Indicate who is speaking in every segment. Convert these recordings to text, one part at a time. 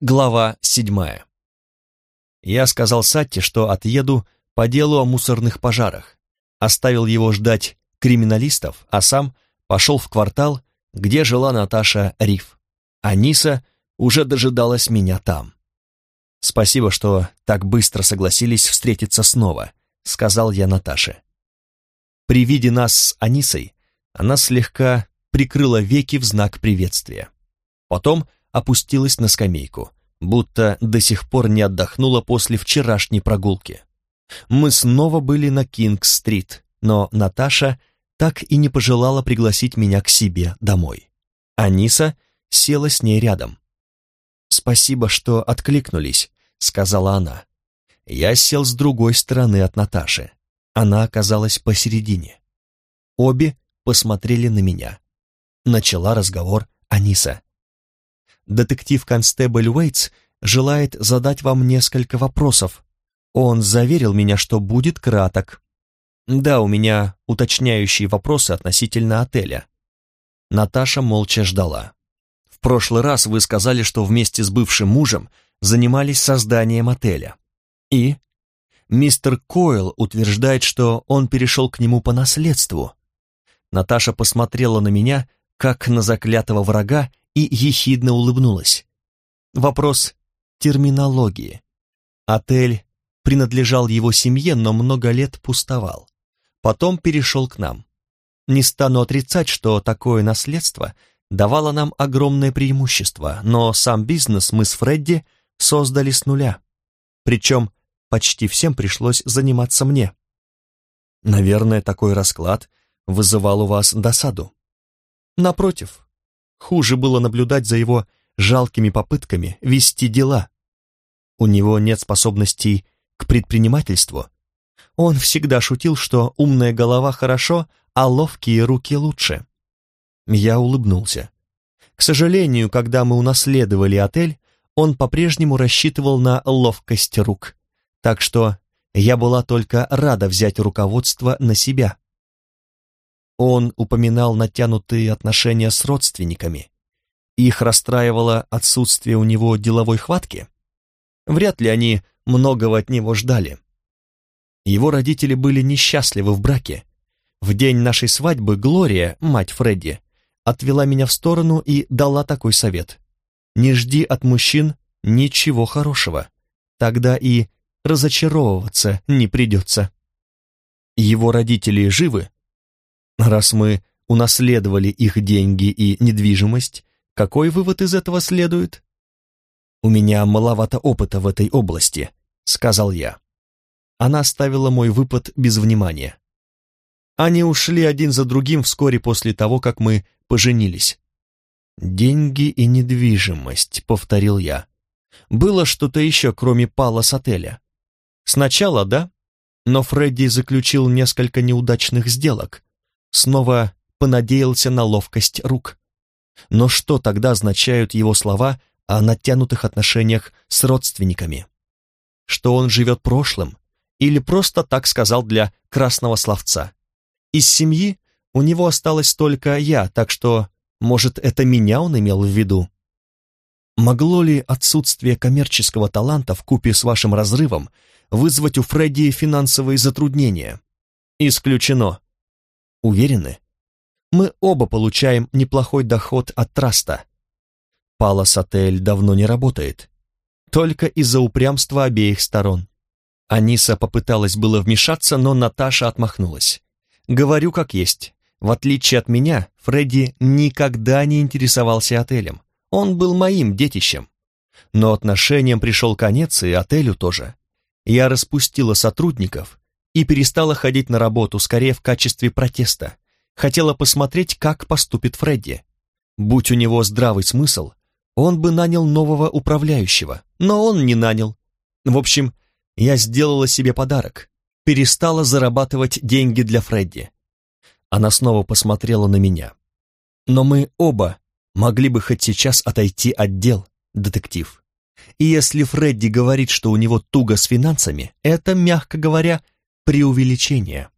Speaker 1: Глава седьмая. Я сказал Сатте, что отъеду по делу о мусорных пожарах, оставил его ждать криминалистов, а сам пошел в квартал, где жила Наташа Риф. Аниса уже дожидалась меня там. «Спасибо, что так быстро согласились встретиться снова», — сказал я Наташе. При виде нас с Анисой она слегка прикрыла веки в знак приветствия. Потом опустилась на скамейку, будто до сих пор не отдохнула после вчерашней прогулки. Мы снова были на Кинг-стрит, но Наташа так и не пожелала пригласить меня к себе домой. Аниса села с ней рядом. «Спасибо, что откликнулись», — сказала она. Я сел с другой стороны от Наташи. Она оказалась посередине. Обе посмотрели на меня. Начала разговор Аниса детектив-констебль Уэйтс желает задать вам несколько вопросов. Он заверил меня, что будет краток. Да, у меня уточняющие вопросы относительно отеля. Наташа молча ждала. В прошлый раз вы сказали, что вместе с бывшим мужем занимались созданием отеля. И? Мистер Койл утверждает, что он перешел к нему по наследству. Наташа посмотрела на меня, как на заклятого врага, и ехидно улыбнулась. Вопрос терминологии. Отель принадлежал его семье, но много лет пустовал. Потом перешел к нам. Не стану отрицать, что такое наследство давало нам огромное преимущество, но сам бизнес мы с Фредди создали с нуля. Причем почти всем пришлось заниматься мне. Наверное, такой расклад вызывал у вас досаду. Напротив, Хуже было наблюдать за его жалкими попытками вести дела. У него нет способностей к предпринимательству. Он всегда шутил, что умная голова хорошо, а ловкие руки лучше. Я улыбнулся. К сожалению, когда мы унаследовали отель, он по-прежнему рассчитывал на ловкость рук. Так что я была только рада взять руководство на себя. Он упоминал натянутые отношения с родственниками. Их расстраивало отсутствие у него деловой хватки? Вряд ли они многого от него ждали. Его родители были несчастливы в браке. В день нашей свадьбы Глория, мать Фредди, отвела меня в сторону и дала такой совет. «Не жди от мужчин ничего хорошего. Тогда и разочаровываться не придется». Его родители живы, Раз мы унаследовали их деньги и недвижимость, какой вывод из этого следует? «У меня маловато опыта в этой области», — сказал я. Она оставила мой выпад без внимания. Они ушли один за другим вскоре после того, как мы поженились. «Деньги и недвижимость», — повторил я. «Было что-то еще, кроме пала с отеля?» «Сначала, да, но Фредди заключил несколько неудачных сделок, снова понадеялся на ловкость рук. Но что тогда означают его слова о натянутых отношениях с родственниками? Что он живет прошлым? Или просто так сказал для красного словца? Из семьи у него осталось только я, так что, может, это меня он имел в виду? Могло ли отсутствие коммерческого таланта в купе с вашим разрывом вызвать у Фредди финансовые затруднения? Исключено. Уверены? Мы оба получаем неплохой доход от траста. Палас Отель давно не работает. Только из-за упрямства обеих сторон. Аниса попыталась было вмешаться, но Наташа отмахнулась. Говорю как есть. В отличие от меня, Фредди никогда не интересовался отелем. Он был моим детищем. Но отношениям пришел конец и отелю тоже. Я распустила сотрудников и перестала ходить на работу, скорее в качестве протеста. Хотела посмотреть, как поступит Фредди. Будь у него здравый смысл, он бы нанял нового управляющего, но он не нанял. В общем, я сделала себе подарок, перестала зарабатывать деньги для Фредди. Она снова посмотрела на меня. Но мы оба могли бы хоть сейчас отойти от дел, детектив. И если Фредди говорит, что у него туго с финансами, это, мягко говоря, преувеличение.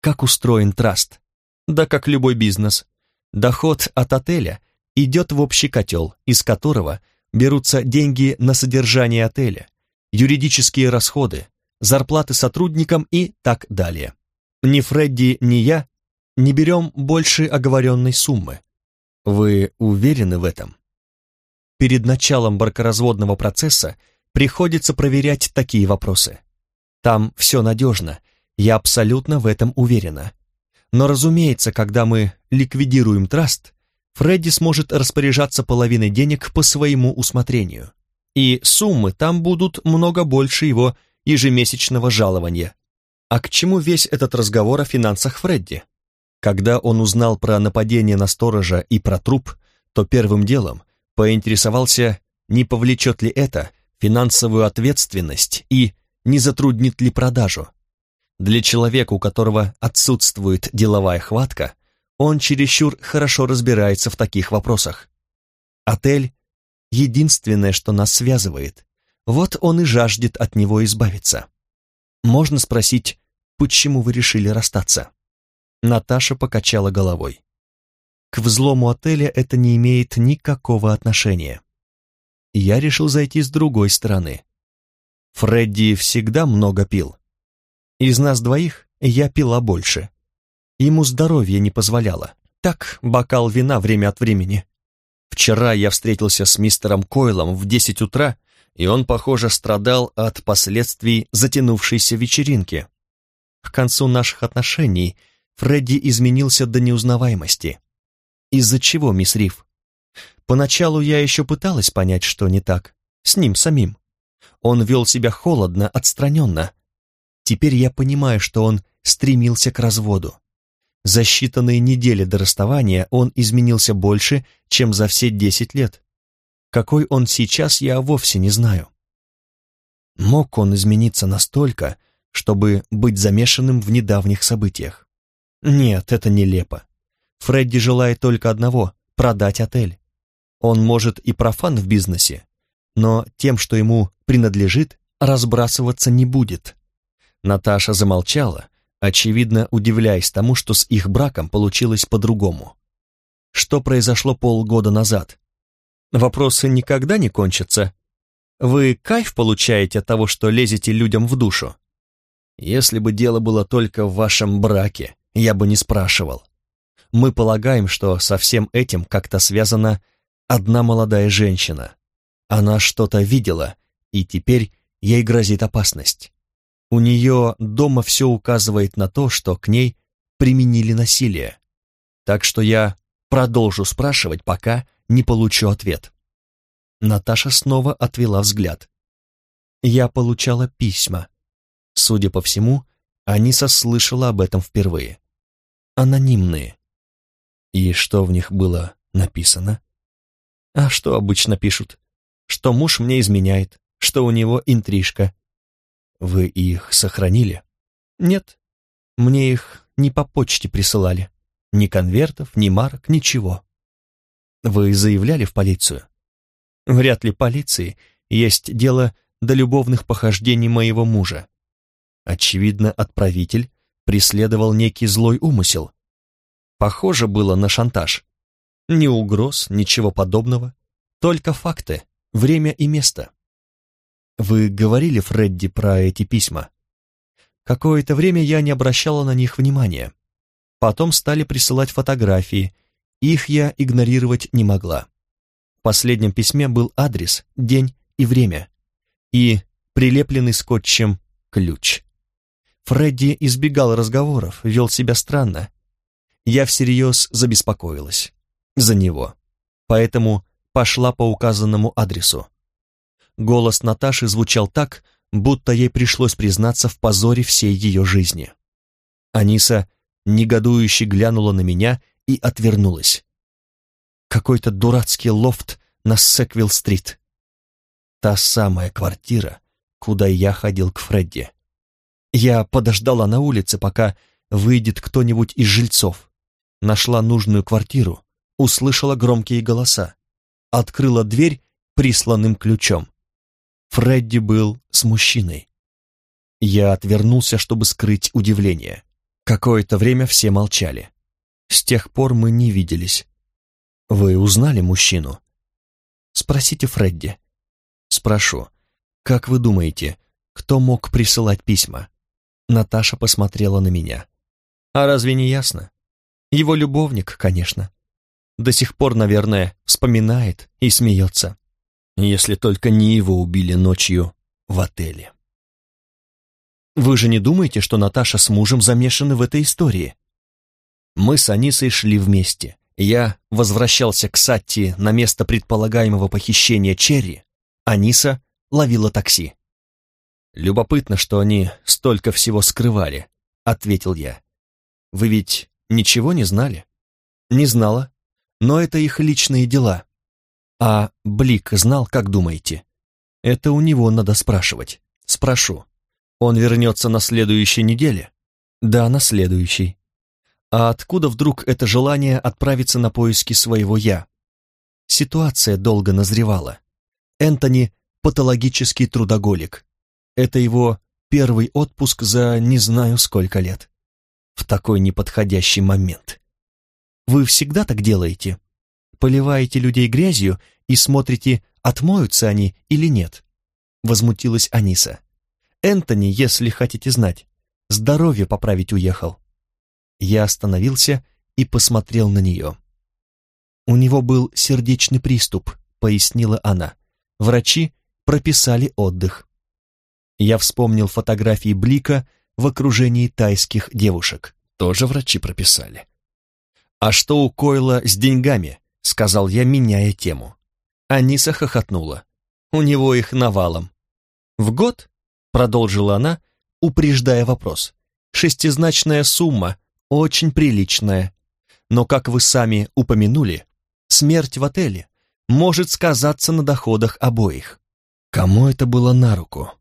Speaker 1: Как устроен траст? Да как любой бизнес. Доход от отеля идет в общий котел, из которого берутся деньги на содержание отеля, юридические расходы, зарплаты сотрудникам и так далее. Ни Фредди, ни я не берем больше оговоренной суммы. Вы уверены в этом? Перед началом бракоразводного процесса приходится проверять такие вопросы. Там все надежно, я абсолютно в этом уверена. Но, разумеется, когда мы ликвидируем траст, Фредди сможет распоряжаться половиной денег по своему усмотрению. И суммы там будут много больше его ежемесячного жалования. А к чему весь этот разговор о финансах Фредди? Когда он узнал про нападение на сторожа и про труп, то первым делом поинтересовался, не повлечет ли это финансовую ответственность и не затруднит ли продажу. Для человека, у которого отсутствует деловая хватка, он чересчур хорошо разбирается в таких вопросах. Отель — единственное, что нас связывает. Вот он и жаждет от него избавиться. Можно спросить, почему вы решили расстаться? Наташа покачала головой. К взлому отеля это не имеет никакого отношения. Я решил зайти с другой стороны. Фредди всегда много пил. Из нас двоих я пила больше. Ему здоровье не позволяло. Так, бокал вина время от времени. Вчера я встретился с мистером Койлом в десять утра, и он, похоже, страдал от последствий затянувшейся вечеринки. К концу наших отношений Фредди изменился до неузнаваемости. Из-за чего, мисс Риф? Поначалу я еще пыталась понять, что не так. С ним самим. Он вел себя холодно, отстраненно, Теперь я понимаю, что он стремился к разводу. За считанные недели до расставания он изменился больше, чем за все десять лет. Какой он сейчас, я вовсе не знаю. Мог он измениться настолько, чтобы быть замешанным в недавних событиях? Нет, это нелепо. Фредди желает только одного — продать отель. Он может и профан в бизнесе, но тем, что ему принадлежит, разбрасываться не будет. Наташа замолчала, очевидно удивляясь тому, что с их браком получилось по-другому. Что произошло полгода назад? Вопросы никогда не кончатся. Вы кайф получаете от того, что лезете людям в душу? Если бы дело было только в вашем браке, я бы не спрашивал. Мы полагаем, что со всем этим как-то связана одна молодая женщина. Она что-то видела, и теперь ей грозит опасность. У нее дома все указывает на то, что к ней применили насилие. Так что я продолжу спрашивать, пока не получу ответ. Наташа снова отвела взгляд. Я получала письма. Судя по всему, Аниса слышала об этом впервые. Анонимные. И что в них было написано? А что обычно пишут? Что муж мне изменяет, что у него интрижка, вы их сохранили? Нет, мне их не по почте присылали. Ни конвертов, ни марок, ничего. Вы заявляли в полицию? Вряд ли полиции есть дело до любовных похождений моего мужа. Очевидно, отправитель преследовал некий злой умысел. Похоже было на шантаж. Ни угроз, ничего подобного, только факты, время и место. Вы говорили Фредди про эти письма? Какое-то время я не обращала на них внимания. Потом стали присылать фотографии, их я игнорировать не могла. В последнем письме был адрес, день и время. И прилепленный скотчем ключ. Фредди избегал разговоров, вел себя странно. Я всерьез забеспокоилась. За него. Поэтому пошла по указанному адресу. Голос Наташи звучал так, будто ей пришлось признаться в позоре всей ее жизни. Аниса негодующе глянула на меня и отвернулась. Какой-то дурацкий лофт на Секвилл-стрит. Та самая квартира, куда я ходил к Фредди. Я подождала на улице, пока выйдет кто-нибудь из жильцов. Нашла нужную квартиру, услышала громкие голоса. Открыла дверь присланным ключом. Фредди был с мужчиной. Я отвернулся, чтобы скрыть удивление. Какое-то время все молчали. С тех пор мы не виделись. Вы узнали мужчину? Спросите Фредди. Спрошу. Как вы думаете, кто мог присылать письма? Наташа посмотрела на меня. А разве не ясно? Его любовник, конечно. До сих пор, наверное, вспоминает и смеется. Если только не его убили ночью в отеле. Вы же не думаете, что Наташа с мужем замешаны в этой истории? Мы с Анисой шли вместе. Я возвращался к Сатти на место предполагаемого похищения Черри. Аниса ловила такси. «Любопытно, что они столько всего скрывали», — ответил я. «Вы ведь ничего не знали?» «Не знала, но это их личные дела». «А Блик знал, как думаете?» «Это у него надо спрашивать». «Спрошу. Он вернется на следующей неделе?» «Да, на следующей». «А откуда вдруг это желание отправиться на поиски своего «я»?» Ситуация долго назревала. Энтони — патологический трудоголик. Это его первый отпуск за не знаю сколько лет. В такой неподходящий момент. Вы всегда так делаете? Поливаете людей грязью и смотрите, отмоются они или нет? Возмутилась Аниса. Энтони, если хотите знать, здоровье поправить уехал. Я остановился и посмотрел на нее. У него был сердечный приступ, пояснила она. Врачи прописали отдых я вспомнил фотографии Блика в окружении тайских девушек. Тоже врачи прописали. «А что у Койла с деньгами?» — сказал я, меняя тему. Аниса хохотнула. «У него их навалом». «В год?» — продолжила она, упреждая вопрос. «Шестизначная сумма, очень приличная. Но, как вы сами упомянули, смерть в отеле может сказаться на доходах обоих». Кому это было на руку?